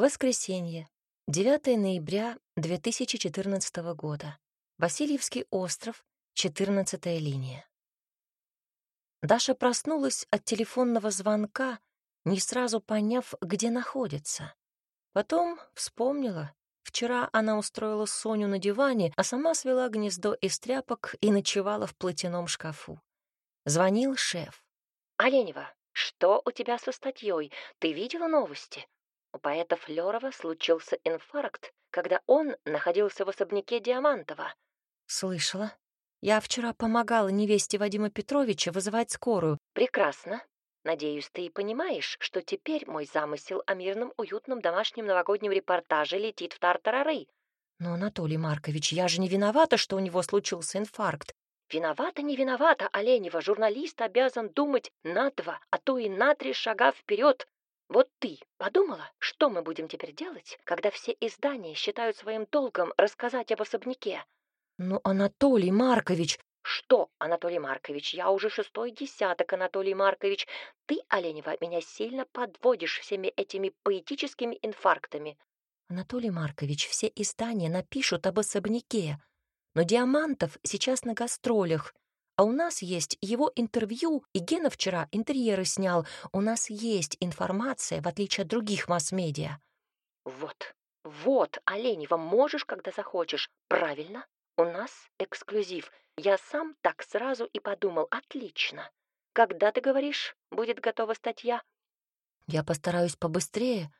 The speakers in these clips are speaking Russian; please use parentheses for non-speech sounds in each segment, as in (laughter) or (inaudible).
Воскресенье, 9 ноября 2014 года. Васильевский остров, 14 линия. Даша проснулась от телефонного звонка, не сразу поняв, где находится. Потом вспомнила. Вчера она устроила Соню на диване, а сама свела гнездо из тряпок и ночевала в платяном шкафу. Звонил шеф. «Оленева, что у тебя со статьей? Ты видела новости?» У поэта Флёрова случился инфаркт, когда он находился в особняке Диамантова. Слышала. Я вчера помогала невесте Вадима Петровича вызывать скорую. Прекрасно. Надеюсь, ты и понимаешь, что теперь мой замысел о мирном, уютном домашнем новогоднем репортаже летит в тартарары. Но, Анатолий Маркович, я же не виновата, что у него случился инфаркт. Виновата, не виновата, Оленева. Журналист обязан думать на два, а то и на три шага вперед. Вот ты подумала, что мы будем теперь делать, когда все издания считают своим долгом рассказать об особняке? Ну, Анатолий Маркович... Что, Анатолий Маркович, я уже шестой десяток, Анатолий Маркович. Ты, Оленева, меня сильно подводишь всеми этими поэтическими инфарктами. Анатолий Маркович, все издания напишут об особняке. Но Диамантов сейчас на гастролях, а у нас есть его интервью, и Гена вчера интерьеры снял. У нас есть информация, в отличие от других масс-медиа. Вот, вот, Оленева, можешь, когда захочешь. Правильно, у нас эксклюзив. Я сам так сразу и подумал. Отлично. Когда, ты говоришь, будет готова статья? Я постараюсь побыстрее.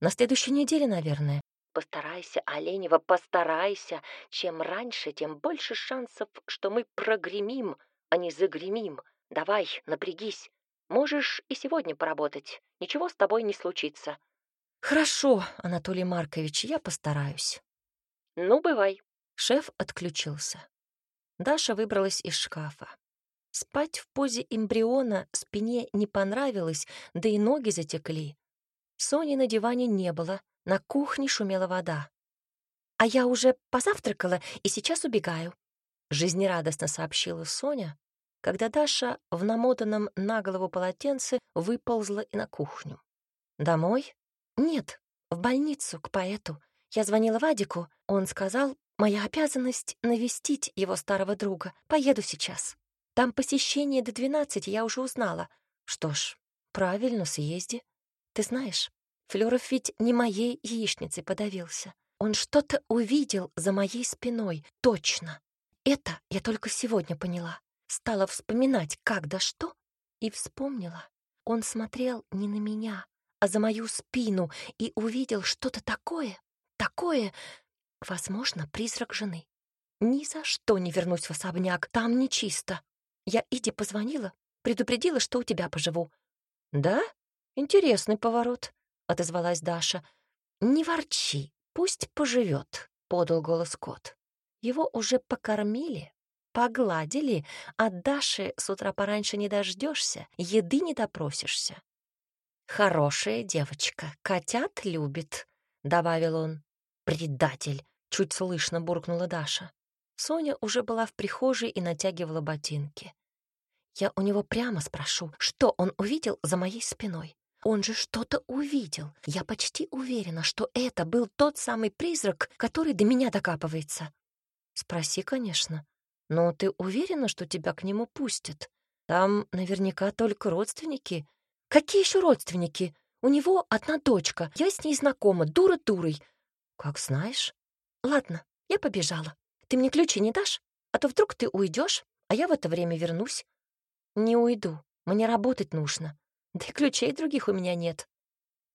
На следующей неделе, наверное. Постарайся, Оленева, постарайся. Чем раньше, тем больше шансов, что мы прогремим а не загремим. Давай, напрягись. Можешь и сегодня поработать. Ничего с тобой не случится. Хорошо, Анатолий Маркович, я постараюсь. Ну, бывай. Шеф отключился. Даша выбралась из шкафа. Спать в позе эмбриона спине не понравилось, да и ноги затекли. Сони на диване не было, на кухне шумела вода. «А я уже позавтракала и сейчас убегаю», жизнерадостно сообщила Соня, когда Даша в намотанном на голову полотенце выползла и на кухню. «Домой?» «Нет, в больницу, к поэту. Я звонила Вадику, он сказал, моя обязанность навестить его старого друга. Поеду сейчас. Там посещение до двенадцати, я уже узнала. Что ж, правильно, съезди. Ты знаешь, Флёров ведь не моей яичницей подавился. Он что-то увидел за моей спиной, точно. Это я только сегодня поняла. Стала вспоминать, как да что, и вспомнила. Он смотрел не на меня, а за мою спину и увидел что-то такое, такое, возможно, призрак жены. Ни за что не вернусь в особняк, там нечисто. Я Иде позвонила, предупредила, что у тебя поживу. «Да? Интересный поворот», — отозвалась Даша. «Не ворчи, пусть поживет», — подал голос кот. Его уже покормили, погладили, а Даши с утра пораньше не дождешься, еды не допросишься. «Хорошая девочка, котят любит», — добавил он. «Предатель», — чуть слышно буркнула Даша. Соня уже была в прихожей и натягивала ботинки. Я у него прямо спрошу, что он увидел за моей спиной. Он же что-то увидел. Я почти уверена, что это был тот самый призрак, который до меня докапывается. Спроси, конечно. Но ты уверена, что тебя к нему пустят? Там наверняка только родственники. Какие еще родственники? У него одна дочка. Я с ней знакома, дура дурой. Как знаешь. Ладно, я побежала. Ты мне ключи не дашь? А то вдруг ты уйдешь, а я в это время вернусь. Не уйду. Мне работать нужно. Да и ключей других у меня нет.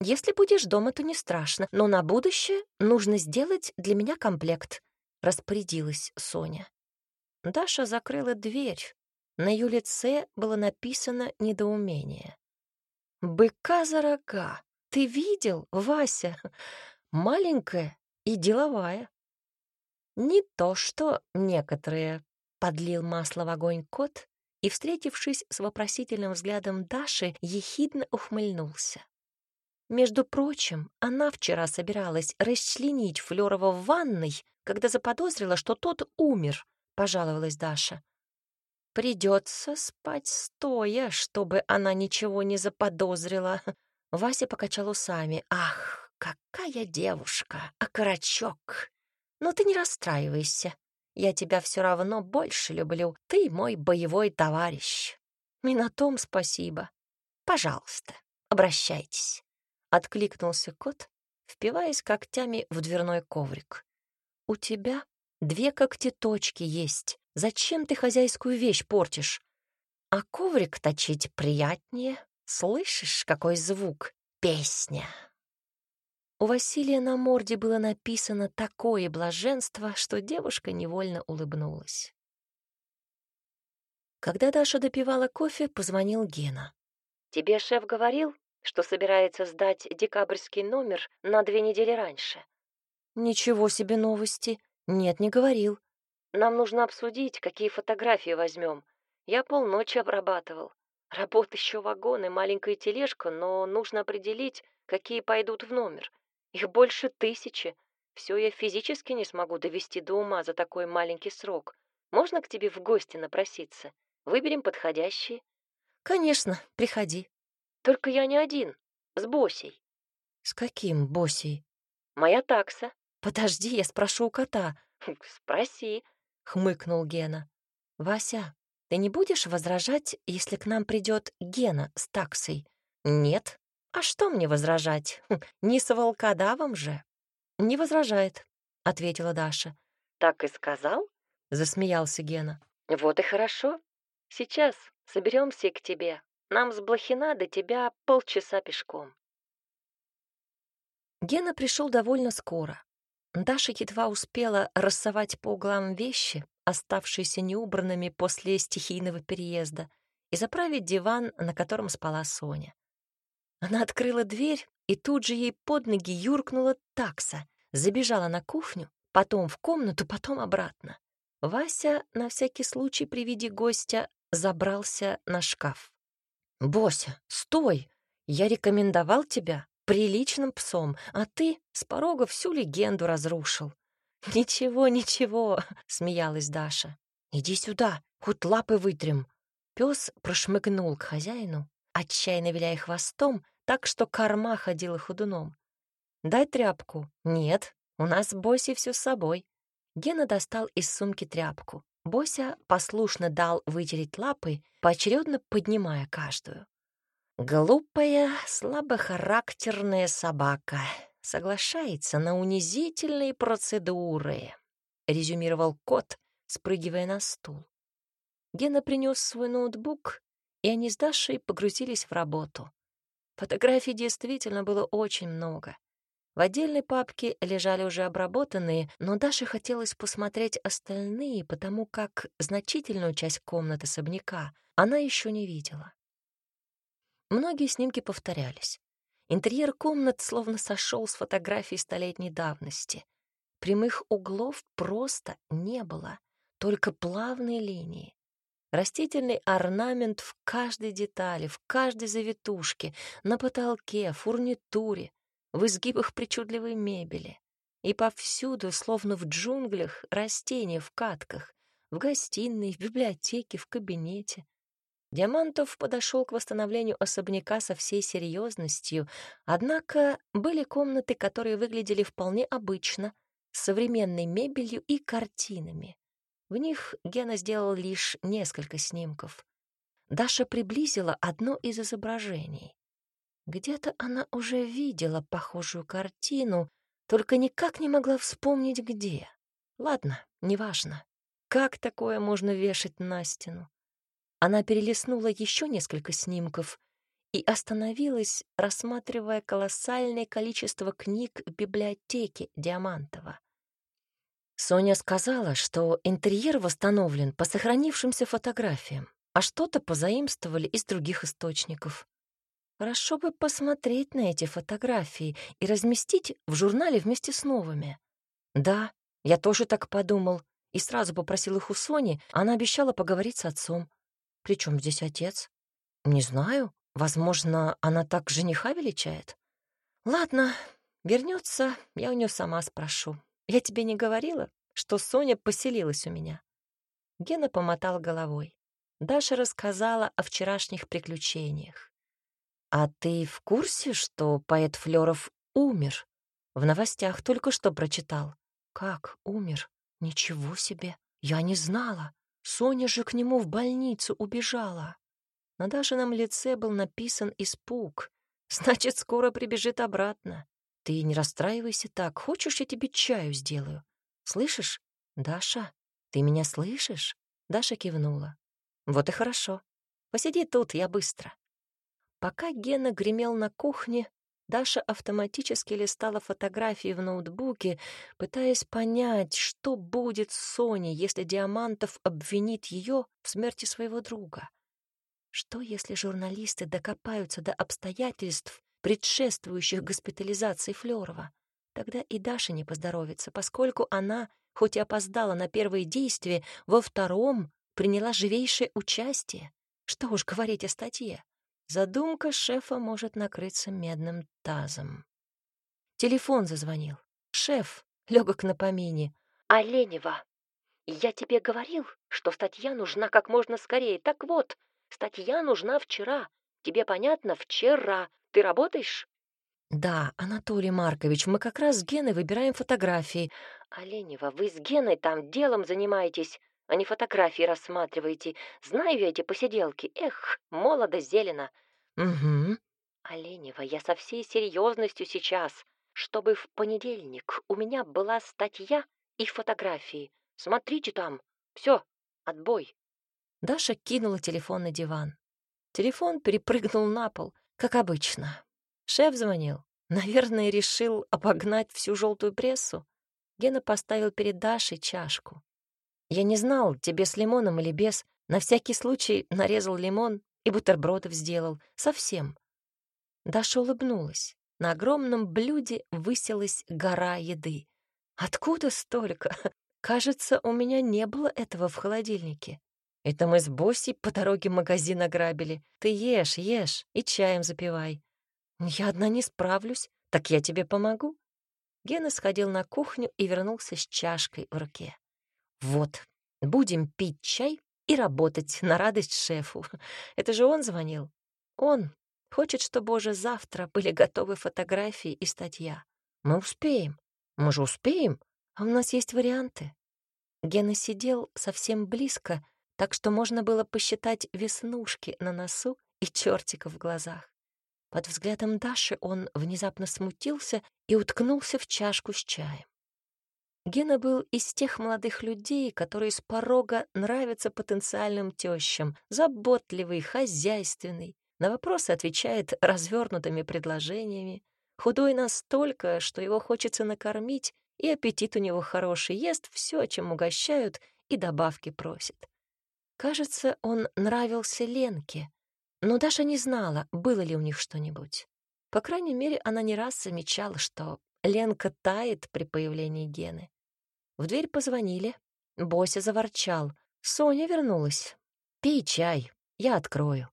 Если будешь дома, то не страшно, но на будущее нужно сделать для меня комплект распорядилась Соня. Даша закрыла дверь. На ее лице было написано недоумение. «Быка за рога! Ты видел, Вася? (laughs) Маленькая и деловая». «Не то, что некоторые», — подлил масло в огонь кот и, встретившись с вопросительным взглядом Даши, ехидно ухмыльнулся. Между прочим, она вчера собиралась расчленить Флёрова в ванной, когда заподозрила, что тот умер, — пожаловалась Даша. Придется спать стоя, чтобы она ничего не заподозрила. Вася покачал усами. Ах, какая девушка, окорочок. Но ты не расстраивайся. Я тебя все равно больше люблю. Ты мой боевой товарищ. И на том спасибо. Пожалуйста, обращайтесь. Откликнулся кот, впиваясь когтями в дверной коврик. У тебя две когтеточки есть. Зачем ты хозяйскую вещь портишь? А коврик точить приятнее. Слышишь, какой звук? Песня. У Василия на морде было написано такое блаженство, что девушка невольно улыбнулась. Когда Даша допивала кофе, позвонил Гена. «Тебе шеф говорил, что собирается сдать декабрьский номер на две недели раньше?» «Ничего себе новости. Нет, не говорил. Нам нужно обсудить, какие фотографии возьмем. Я полночи обрабатывал. Работ еще вагон и маленькая тележка, но нужно определить, какие пойдут в номер. Их больше тысячи. Все я физически не смогу довести до ума за такой маленький срок. Можно к тебе в гости напроситься? Выберем подходящие. Конечно, приходи. Только я не один, с Босей. С каким Босей? Моя такса. Подожди, я спрошу у кота. (laughs) Спроси, хмыкнул Гена. Вася, ты не будешь возражать, если к нам придет Гена с таксой? Нет. А что мне возражать? (laughs) Не с волкодавом же. Не возражает, ответила Даша. Так и сказал? Засмеялся Гена. Вот и хорошо. Сейчас соберемся к тебе. Нам с Блохина до тебя полчаса пешком. Гена пришел довольно скоро. Даша едва успела рассовать по углам вещи, оставшиеся неубранными после стихийного переезда, и заправить диван, на котором спала Соня. Она открыла дверь, и тут же ей под ноги юркнула такса, забежала на кухню, потом в комнату, потом обратно. Вася на всякий случай при виде гостя забрался на шкаф. «Бося, стой! Я рекомендовал тебя приличным псом, а ты с порога всю легенду разрушил. «Ничего, ничего», — смеялась Даша. «Иди сюда, хоть лапы вытрем». Пес прошмыгнул к хозяину, отчаянно виляя хвостом, так что корма ходила ходуном. «Дай тряпку». «Нет, у нас с Босей все с собой». Гена достал из сумки тряпку. Бося послушно дал вытереть лапы, поочередно поднимая каждую. «Глупая, слабохарактерная собака», соглашается на унизительные процедуры», — резюмировал кот, спрыгивая на стул. Гена принес свой ноутбук, и они с Дашей погрузились в работу. Фотографий действительно было очень много. В отдельной папке лежали уже обработанные, но Даше хотелось посмотреть остальные, потому как значительную часть комнаты особняка она еще не видела. Многие снимки повторялись. Интерьер комнат словно сошел с фотографий столетней давности. Прямых углов просто не было, только плавные линии. Растительный орнамент в каждой детали, в каждой завитушке, на потолке, фурнитуре, в изгибах причудливой мебели. И повсюду, словно в джунглях, растения в катках, в гостиной, в библиотеке, в кабинете. Диамантов подошел к восстановлению особняка со всей серьезностью, однако были комнаты, которые выглядели вполне обычно, с современной мебелью и картинами. В них Гена сделал лишь несколько снимков. Даша приблизила одно из изображений. Где-то она уже видела похожую картину, только никак не могла вспомнить, где. Ладно, неважно. Как такое можно вешать на стену? Она перелистнула еще несколько снимков и остановилась, рассматривая колоссальное количество книг в библиотеке Диамантова. Соня сказала, что интерьер восстановлен по сохранившимся фотографиям, а что-то позаимствовали из других источников. Хорошо бы посмотреть на эти фотографии и разместить в журнале вместе с новыми. Да, я тоже так подумал и сразу попросил их у Сони, она обещала поговорить с отцом. При чем здесь отец? Не знаю. Возможно, она так жениха величает. Ладно, вернется, я у нее сама спрошу. Я тебе не говорила, что Соня поселилась у меня? Гена помотал головой. Даша рассказала о вчерашних приключениях. «А ты в курсе, что поэт Флёров умер. В новостях только что прочитал. Как умер? Ничего себе! Я не знала. Соня же к нему в больницу убежала. На Дашином лице был написан испуг. (laughs) Значит, скоро прибежит обратно. Ты не расстраивайся так. Хочешь, я тебе чаю сделаю? Слышишь? Даша, ты меня слышишь? Даша кивнула. Вот и хорошо. Посиди тут, я быстро. Пока Гена гремел на кухне, Даша автоматически листала фотографии в ноутбуке, пытаясь понять, что будет с Соней, если Диамантов обвинит ее в смерти своего друга. Что, если журналисты докопаются до обстоятельств, предшествующих госпитализации Флёрова? Тогда и Даша не поздоровится, поскольку она, хоть и опоздала на первые действия, во втором приняла живейшее участие. Что уж говорить о статье. Задумка шефа может накрыться медным тазом. Телефон зазвонил. Шеф, легок на помине. «Оленева, я тебе говорил, что статья нужна как можно скорее. Так вот, статья нужна вчера. Тебе понятно? Вчера. Ты работаешь?» «Да, Анатолий Маркович, мы как раз с Геной выбираем фотографии. Оленева, вы с Геной там делом занимаетесь, а не фотографии рассматриваете. Знаю я эти посиделки. Эх, молодо зелено. Угу. Оленева, я со всей серьезностью сейчас, чтобы в понедельник у меня была статья и фотографии. Смотрите там. Все, отбой. Даша кинула телефон на диван. Телефон перепрыгнул на пол, как обычно. Шеф звонил. Наверное, решил обогнать всю желтую прессу. Гена поставил перед Дашей чашку. Я не знал, тебе с лимоном или без. На всякий случай нарезал лимон и бутербродов сделал. Совсем. Даша улыбнулась. На огромном блюде высилась гора еды. Откуда столько? Кажется, у меня не было этого в холодильнике. Это мы с Босси по дороге магазин ограбили. Ты ешь, ешь и чаем запивай. Я одна не справлюсь, так я тебе помогу. Гена сходил на кухню и вернулся с чашкой в руке. Вот, будем пить чай и работать на радость шефу. (laughs) Это же он звонил. Он хочет, чтобы уже завтра были готовы фотографии и статья. Мы успеем. Мы же успеем. А у нас есть варианты. Гена сидел совсем близко, так что можно было посчитать веснушки на носу и чертиков в глазах. Под взглядом Даши он внезапно смутился и уткнулся в чашку с чаем. Гена был из тех молодых людей, которые с порога нравятся потенциальным тещам, заботливый, хозяйственный, на вопросы отвечает развернутыми предложениями, худой настолько, что его хочется накормить, и аппетит у него хороший, ест все, чем угощают, и добавки просит. Кажется, он нравился Ленке, но Даша не знала, было ли у них что-нибудь. По крайней мере, она не раз замечала, что Ленка тает при появлении Гены. В дверь позвонили. Бося заворчал. «Соня вернулась. Пей чай, я открою».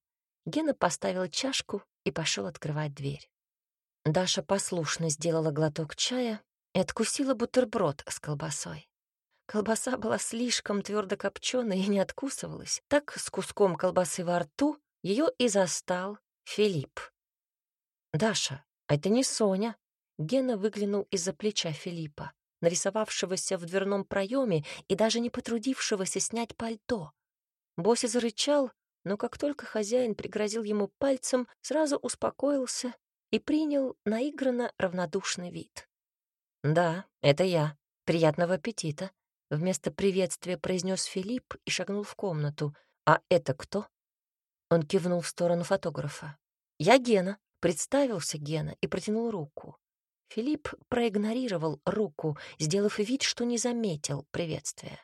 Гена поставил чашку и пошел открывать дверь. Даша послушно сделала глоток чая и откусила бутерброд с колбасой. Колбаса была слишком твердо копченая и не откусывалась. Так с куском колбасы во рту ее и застал Филипп. «Даша, это не Соня». Гена выглянул из-за плеча Филиппа нарисовавшегося в дверном проеме и даже не потрудившегося снять пальто. Боси зарычал, но как только хозяин пригрозил ему пальцем, сразу успокоился и принял наигранно равнодушный вид. «Да, это я. Приятного аппетита», — вместо приветствия произнес Филипп и шагнул в комнату. «А это кто?» Он кивнул в сторону фотографа. «Я Гена», — представился Гена и протянул руку. Филипп проигнорировал руку, сделав вид, что не заметил приветствия.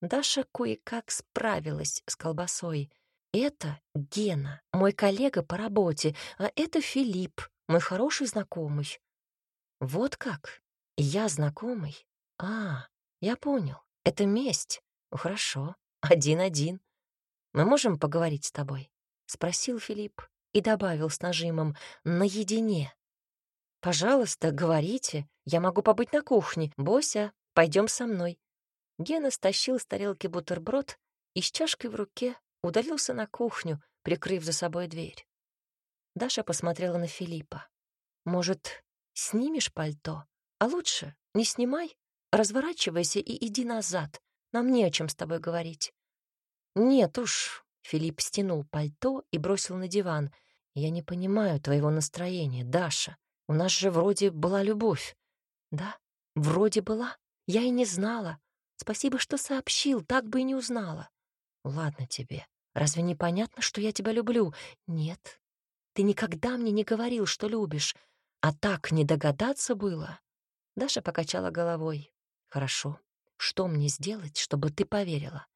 Даша кое-как справилась с колбасой. Это Гена, мой коллега по работе, а это Филипп, мой хороший знакомый. Вот как? Я знакомый? А, я понял. Это месть. Ну, хорошо. Один-один. Мы можем поговорить с тобой? Спросил Филипп и добавил с нажимом «наедине». «Пожалуйста, говорите. Я могу побыть на кухне. Бося, пойдем со мной». Гена стащил с тарелки бутерброд и с чашкой в руке удалился на кухню, прикрыв за собой дверь. Даша посмотрела на Филиппа. «Может, снимешь пальто, а лучше не снимай, разворачивайся и иди назад. Нам не о чем с тобой говорить». «Нет уж», — Филипп стянул пальто и бросил на диван. «Я не понимаю твоего настроения, Даша. У нас же вроде была любовь». «Да, вроде была. Я и не знала. Спасибо, что сообщил, так бы и не узнала». «Ладно тебе. Разве не понятно, что я тебя люблю?» «Нет. Ты никогда мне не говорил, что любишь. А так не догадаться было?» Даша покачала головой. «Хорошо. Что мне сделать, чтобы ты поверила?»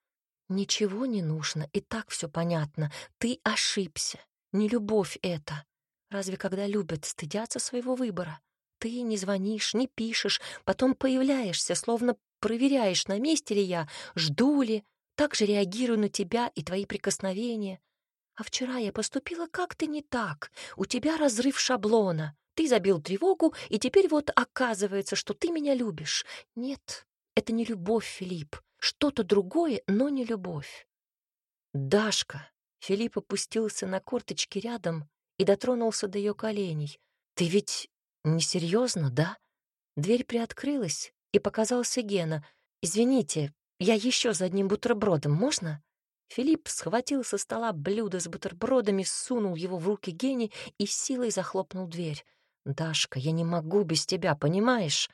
«Ничего не нужно, и так все понятно. Ты ошибся. Не любовь это. Разве когда любят, стыдятся своего выбора? Ты не звонишь, не пишешь, потом появляешься, словно проверяешь, на месте ли я, жду ли, так же реагирую на тебя и твои прикосновения. А вчера я поступила как-то не так. У тебя разрыв шаблона. Ты забил тревогу, и теперь вот оказывается, что ты меня любишь. Нет, это не любовь, Филипп. Что-то другое, но не любовь. Дашка. Филипп опустился на корточки рядом и дотронулся до ее коленей. Ты ведь несерьезно, да? Дверь приоткрылась, и показался Гена. Извините, я еще за одним бутербродом, можно? Филипп схватил со стола блюдо с бутербродами, сунул его в руки Гене и силой захлопнул дверь. «Дашка, я не могу без тебя, понимаешь?»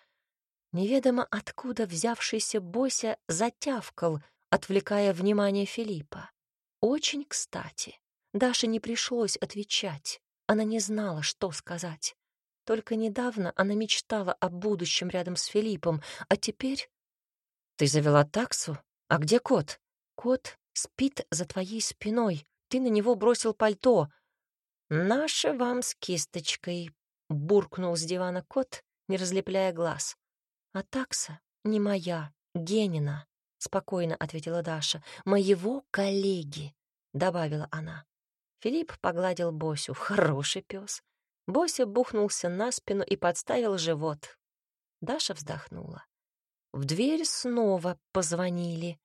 Неведомо откуда взявшийся Бося затявкал, отвлекая внимание Филиппа. Очень кстати. Даше не пришлось отвечать. Она не знала, что сказать. Только недавно она мечтала о будущем рядом с Филиппом, а теперь... «Ты завела таксу? А где кот?» «Кот спит за твоей спиной. Ты на него бросил пальто». «Наше вам с кисточкой», — буркнул с дивана кот, не разлепляя глаз. «А такса не моя, Генина», — спокойно ответила Даша. «Моего коллеги», — добавила она. Филипп погладил Босю. Хороший пес. Бося бухнулся на спину и подставил живот. Даша вздохнула. В дверь снова позвонили.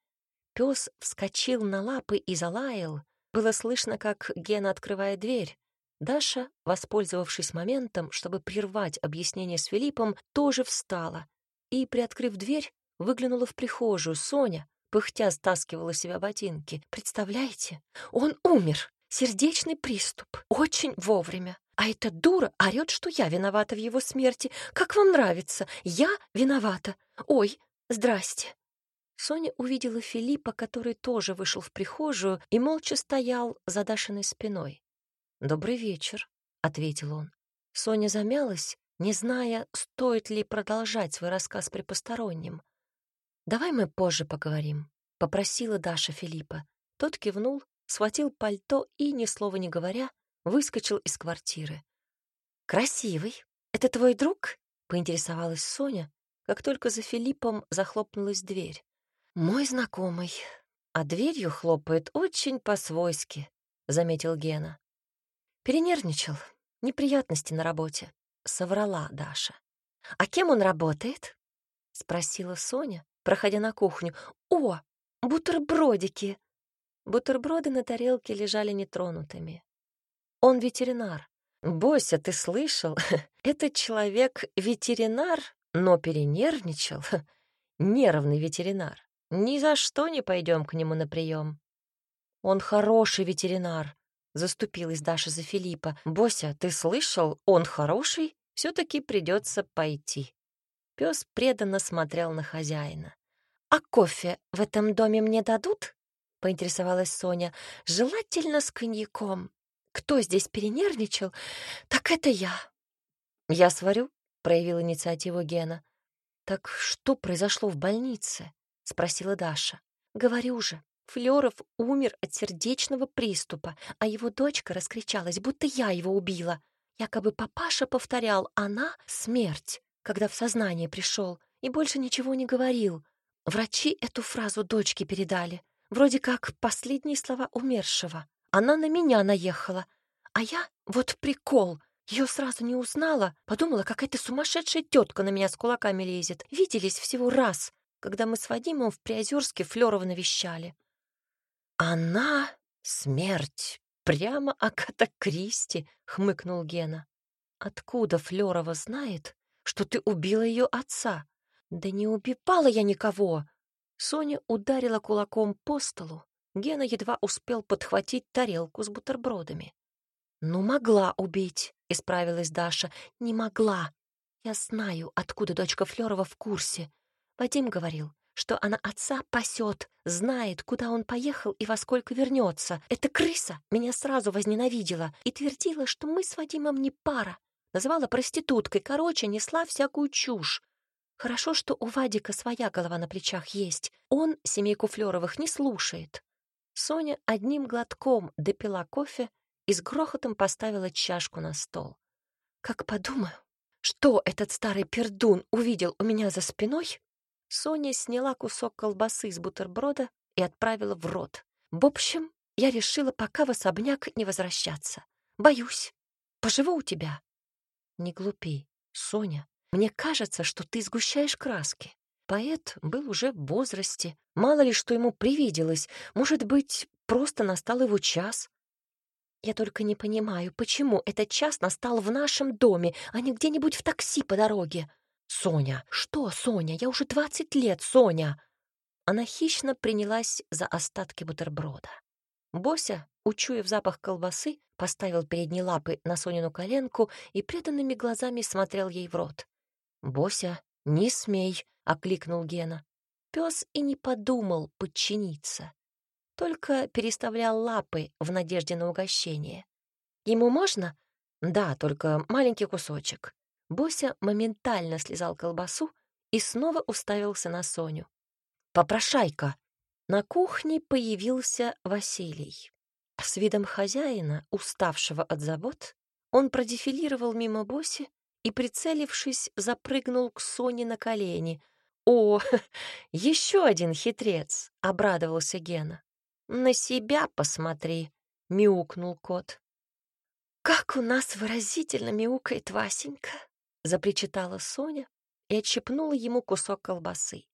Пес вскочил на лапы и залаял. Было слышно, как Гена открывает дверь. Даша, воспользовавшись моментом, чтобы прервать объяснение с Филиппом, тоже встала и, приоткрыв дверь, выглянула в прихожую. Соня, пыхтя, стаскивала себя ботинки. «Представляете, он умер! Сердечный приступ! Очень вовремя! А эта дура орёт, что я виновата в его смерти. Как вам нравится? Я виновата! Ой, здрасте!» Соня увидела Филиппа, который тоже вышел в прихожую и молча стоял за Дашиной спиной. «Добрый вечер», — ответил он. Соня замялась, не зная, стоит ли продолжать свой рассказ при постороннем. «Давай мы позже поговорим», — попросила Даша Филиппа. Тот кивнул, схватил пальто и, ни слова не говоря, выскочил из квартиры. «Красивый. Это твой друг?» — поинтересовалась Соня, как только за Филиппом захлопнулась дверь. «Мой знакомый. А дверью хлопает очень по-свойски», — заметил Гена. Перенервничал. Неприятности на работе. Соврала Даша. «А кем он работает?» — спросила Соня, проходя на кухню. «О, бутербродики!» Бутерброды на тарелке лежали нетронутыми. «Он ветеринар. Бося, ты слышал? (laughs) Этот человек ветеринар, но перенервничал. (laughs) Нервный ветеринар. Ни за что не пойдем к нему на прием. Он хороший ветеринар, заступилась Даша за Филиппа. Бося, ты слышал? Он хороший? Все-таки придется пойти. Пес преданно смотрел на хозяина. А кофе в этом доме мне дадут? Поинтересовалась Соня. Желательно с коньяком. Кто здесь перенервничал? Так это я. Я сварю, проявил инициативу Гена. Так что произошло в больнице? — спросила Даша. «Говорю же, Флёров умер от сердечного приступа, а его дочка раскричалась, будто я его убила. Якобы папаша повторял «она — смерть», когда в сознание пришел, и больше ничего не говорил. Врачи эту фразу дочке передали, вроде как последние слова умершего. Она на меня наехала, а я, вот прикол, ее сразу не узнала, подумала, какая-то сумасшедшая тетка на меня с кулаками лезет. Виделись всего раз, когда мы с Вадимом в Приозерске Флёрова навещали. «Она — смерть, прямо Агата Кристи», — хмыкнул Гена. «Откуда Флёрова знает, что ты убила ее отца». «Да не убивала я никого!» Соня ударила кулаком по столу. Гена едва успел подхватить тарелку с бутербродами. «Ну, могла убить», — исправилась Даша. «Не могла. Я знаю, откуда дочка Флёрова в курсе. Вадим говорил, что она отца пасет, знает, куда он поехал и во сколько вернется. Эта крыса меня сразу возненавидела и твердила, что мы с Вадимом не пара. Называла проституткой, короче, несла всякую чушь. Хорошо, что у Вадика своя голова на плечах есть. Он семейку Флёровых не слушает. Соня одним глотком допила кофе и с грохотом поставила чашку на стол. Как подумаю, что этот старый пердун увидел у меня за спиной? Соня сняла кусок колбасы с бутерброда и отправила в рот. В общем, я решила пока в особняк не возвращаться. Боюсь. Поживу у тебя. Не глупи, Соня. Мне кажется, что ты сгущаешь краски. Поэт был уже в возрасте. Мало ли, что ему привиделось. Может быть, просто настал его час. Я только не понимаю, почему этот час настал в нашем доме, а не где-нибудь в такси по дороге. Соня, что, Соня? Я уже двадцать лет, Соня. Она хищно принялась за остатки бутерброда. Бося, учуяв запах колбасы, поставил передние лапы на Сонину коленку и преданными глазами смотрел ей в рот. «Бося, не смей!» — окликнул Гена. Пес и не подумал подчиниться только переставлял лапы в надежде на угощение. «Ему можно?» «Да, только маленький кусочек». Бося моментально слезал колбасу и снова уставился на Соню. «Попрошайка!» На кухне появился Василий. С видом хозяина, уставшего от забот, он продефилировал мимо Боси и, прицелившись, запрыгнул к Соне на колени. «О, (laughs) еще один хитрец!» — обрадовался Гена. «На себя посмотри», — мяукнул кот. «Как у нас выразительно мяукает Васенька», — запричитала Соня и отщепнула ему кусок колбасы.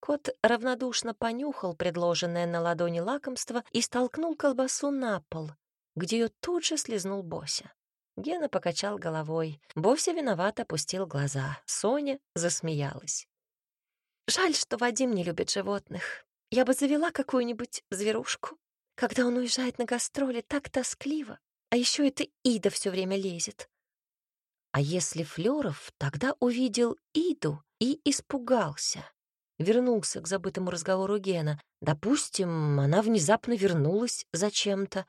Кот равнодушно понюхал предложенное на ладони лакомство и столкнул колбасу на пол, где ее тут же слезнул Бося. Гена покачал головой. Бося виновато опустил глаза. Соня засмеялась. «Жаль, что Вадим не любит животных. Я бы завела какую-нибудь зверушку. Когда он уезжает на гастроли, так тоскливо. А еще это Ида все время лезет. А если Флёров тогда увидел Иду и испугался? Вернулся к забытому разговору Гена. Допустим, она внезапно вернулась зачем-то.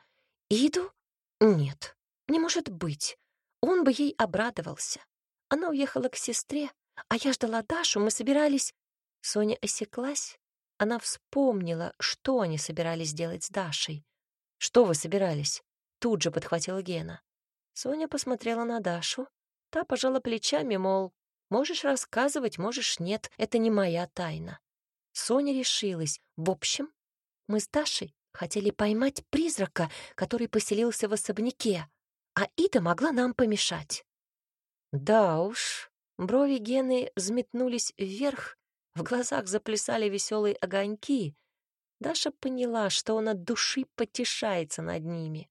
Иду? Нет, не может быть. Он бы ей обрадовался. Она уехала к сестре, а я ждала Дашу, мы собирались... Соня осеклась, она вспомнила, что они собирались делать с Дашей. «Что вы собирались?» Тут же подхватила Гена. Соня посмотрела на Дашу. Та пожала плечами, мол, можешь рассказывать, можешь нет, это не моя тайна. Соня решилась. В общем, мы с Дашей хотели поймать призрака, который поселился в особняке, а Ида могла нам помешать. Да уж, брови Гены взметнулись вверх, в глазах заплясали веселые огоньки. Даша поняла, что он от души потешается над ними.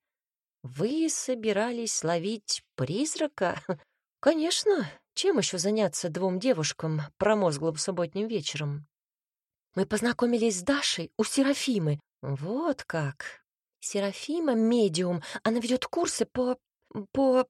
«Вы собирались ловить призрака?» (laughs) «Конечно. Чем еще заняться двум девушкам промозглым субботним вечером?» «Мы познакомились с Дашей у Серафимы. Вот как. Серафима — медиум. Она ведет курсы по... по...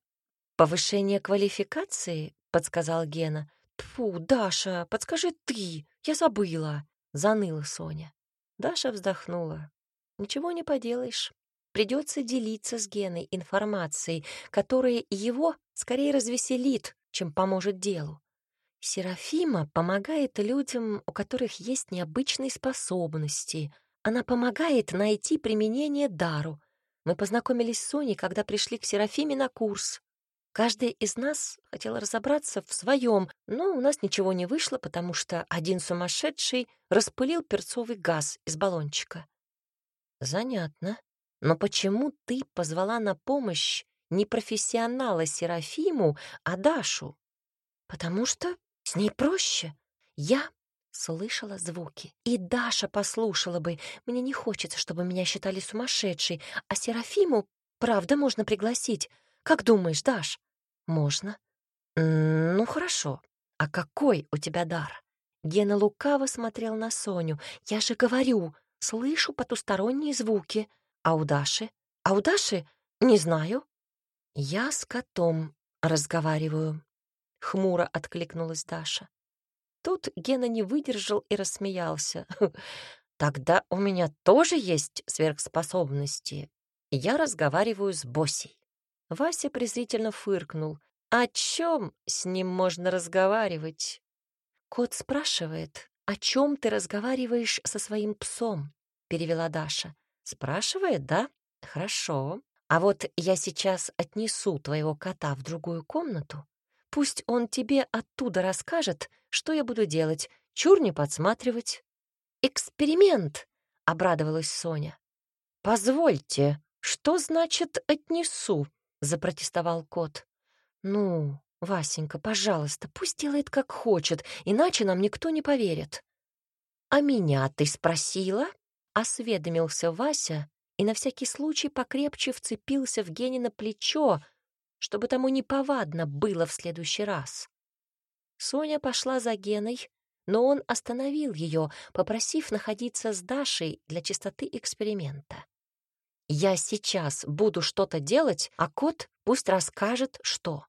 повышение квалификации?» — подсказал Гена. «Тьфу, Даша, подскажи ты, я забыла», — заныла Соня. Даша вздохнула. «Ничего не поделаешь. Придется делиться с Геной информацией, которая его скорее развеселит, чем поможет делу. Серафима помогает людям, у которых есть необычные способности. Она помогает найти применение дару. Мы познакомились с Соней, когда пришли к Серафиме на курс. Каждая из нас хотела разобраться в своем, но у нас ничего не вышло, потому что один сумасшедший распылил перцовый газ из баллончика. Занятно. Но почему ты позвала на помощь не профессионала Серафиму, а Дашу? Потому что с ней проще. Я слышала звуки, и Даша послушала бы. Мне не хочется, чтобы меня считали сумасшедшей, а Серафиму, правда, можно пригласить. Как думаешь, Даш? Можно. «Ну, хорошо. А какой у тебя дар?» Гена лукаво смотрел на Соню. «Я же говорю, слышу потусторонние звуки. А у Даши? А у Даши? Не знаю». «Я с котом разговариваю», — хмуро откликнулась Даша. Тут Гена не выдержал и рассмеялся. (laughs) «Тогда у меня тоже есть сверхспособности. Я разговариваю с Босей». Вася презрительно фыркнул. О чем с ним можно разговаривать? Кот спрашивает, о чем ты разговариваешь со своим псом? Перевела Даша. Спрашивает, да? Хорошо. А вот я сейчас отнесу твоего кота в другую комнату. Пусть он тебе оттуда расскажет, что я буду делать. Чур не подсматривать. Эксперимент, обрадовалась Соня. Позвольте, что значит отнесу? запротестовал кот. «Ну, Васенька, пожалуйста, пусть делает как хочет, иначе нам никто не поверит». «А меня ты спросила?» — осведомился Вася и на всякий случай покрепче вцепился в Генина плечо, чтобы тому неповадно было в следующий раз. Соня пошла за Геной, но он остановил ее, попросив находиться с Дашей для чистоты эксперимента. «Я сейчас буду что-то делать, а кот пусть расскажет, что».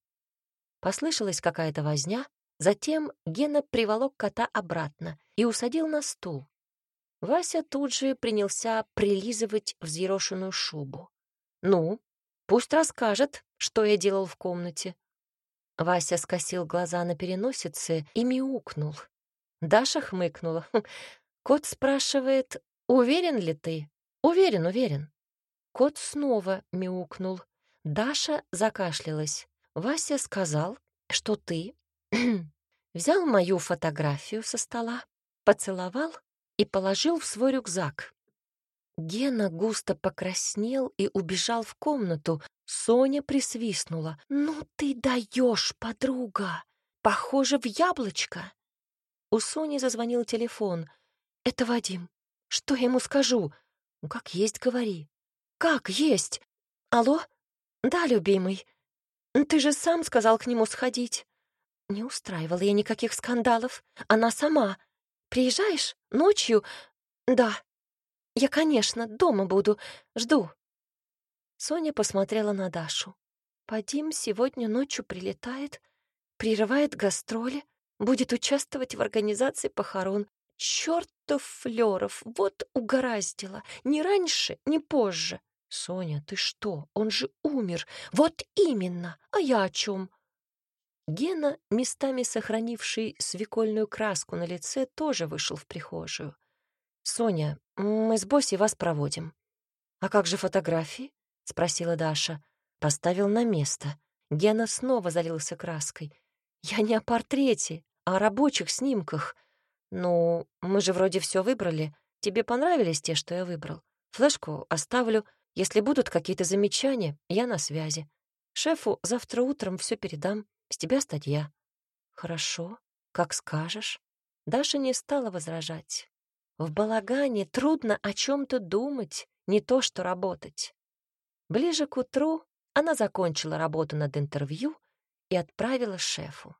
Послышалась какая-то возня, затем Гена приволок кота обратно и усадил на стул. Вася тут же принялся прилизывать взъерошенную шубу. «Ну, пусть расскажет, что я делал в комнате». Вася скосил глаза на переносице и мяукнул. Даша хмыкнула. «Хм, кот спрашивает, уверен ли ты? Уверен, уверен. Кот снова мяукнул. Даша закашлялась. Вася сказал, что ты (clears throat) взял мою фотографию со стола, поцеловал и положил в свой рюкзак. Гена густо покраснел и убежал в комнату. Соня присвистнула. «Ну ты даешь, подруга! Похоже в яблочко!» У Сони зазвонил телефон. «Это Вадим. Что я ему скажу? Ну, как есть, говори». «Как есть? Алло? Да, любимый. Ты же сам сказал к нему сходить. Не устраивала я никаких скандалов. Она сама. Приезжаешь? Ночью? Да. Я, конечно, дома буду. Жду. Соня посмотрела на Дашу. Падим сегодня ночью прилетает, прерывает гастроли, будет участвовать в организации похорон. Чёртов Флёров, вот угораздило. Ни раньше, ни позже. «Соня, ты что? Он же умер! Вот именно! А я о чем? Гена, местами сохранивший свекольную краску на лице, тоже вышел в прихожую. «Соня, мы с Боси вас проводим». «А как же фотографии?» — спросила Даша. Поставил на место. Гена снова залился краской. «Я не о портрете, а о рабочих снимках. Ну, мы же вроде все выбрали. Тебе понравились те, что я выбрал? Флешку оставлю. Если будут какие-то замечания, я на связи. Шефу завтра утром все передам, с тебя статья. Хорошо, как скажешь. Даша не стала возражать. В балагане трудно о чем то думать, не то что работать. Ближе к утру она закончила работу над интервью и отправила шефу.